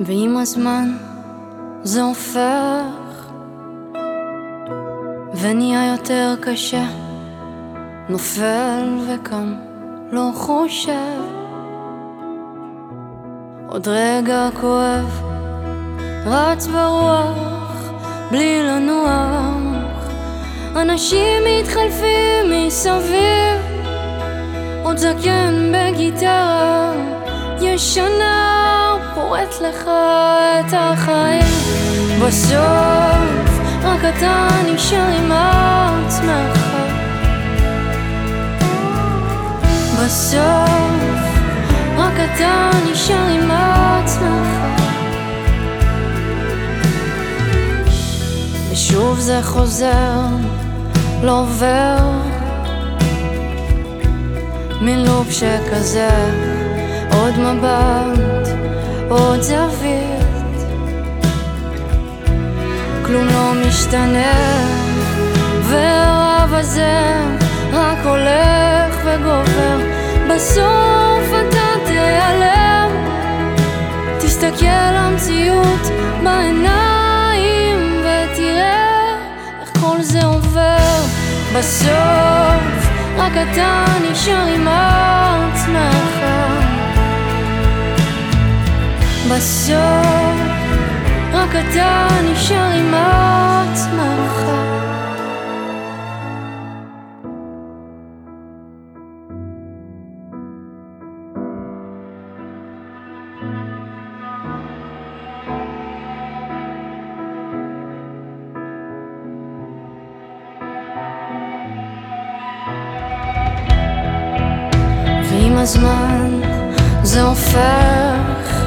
ועם הזמן זה הופך ונהיה יותר קשה. נופל וקם, לא חושב. עוד רגע כואב, רץ ברוח, בלי לנוח. אנשים מתחלפים מסביב עוד זקן בגיטרה ישנה פורט לך את החיים. בסוף רק אתה נשאר עם עצמך. בסוף רק אתה נשאר עם עצמך. ושוב זה חוזר, לא עובר. מין לופ שכזה עוד מבט, עוד זווית כלום לא משתנה והרב הזה רק הולך וגובר. בסוף אתה תיעלם. תסתכל למציאות בעיניים ותראה איך כל זה עובר. בסוף רק אתה נשאר עם עצמך בסוף רק אתה נשאר עם עצמך. ועם הזמן זה הופך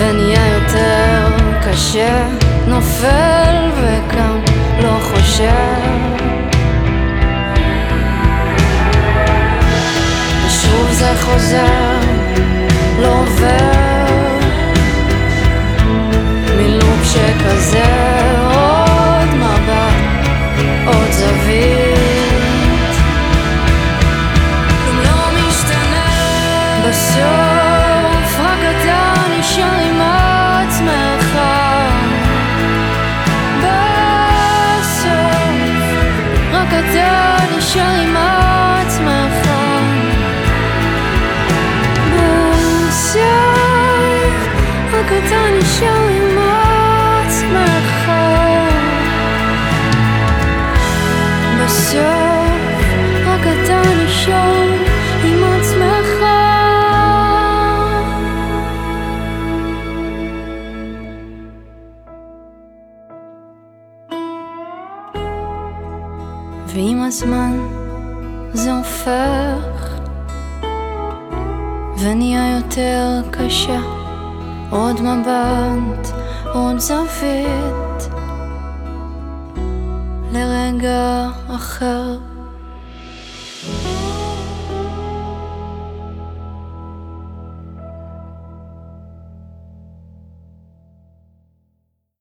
ונהיה יותר קשה. נופל וקם, לא חושב. ושוב זה חוזר, רק אתה נשאר עם ועם הזמן זה הופך ונהיה יותר קשה עוד מבט, עוד זווית לרגע אחר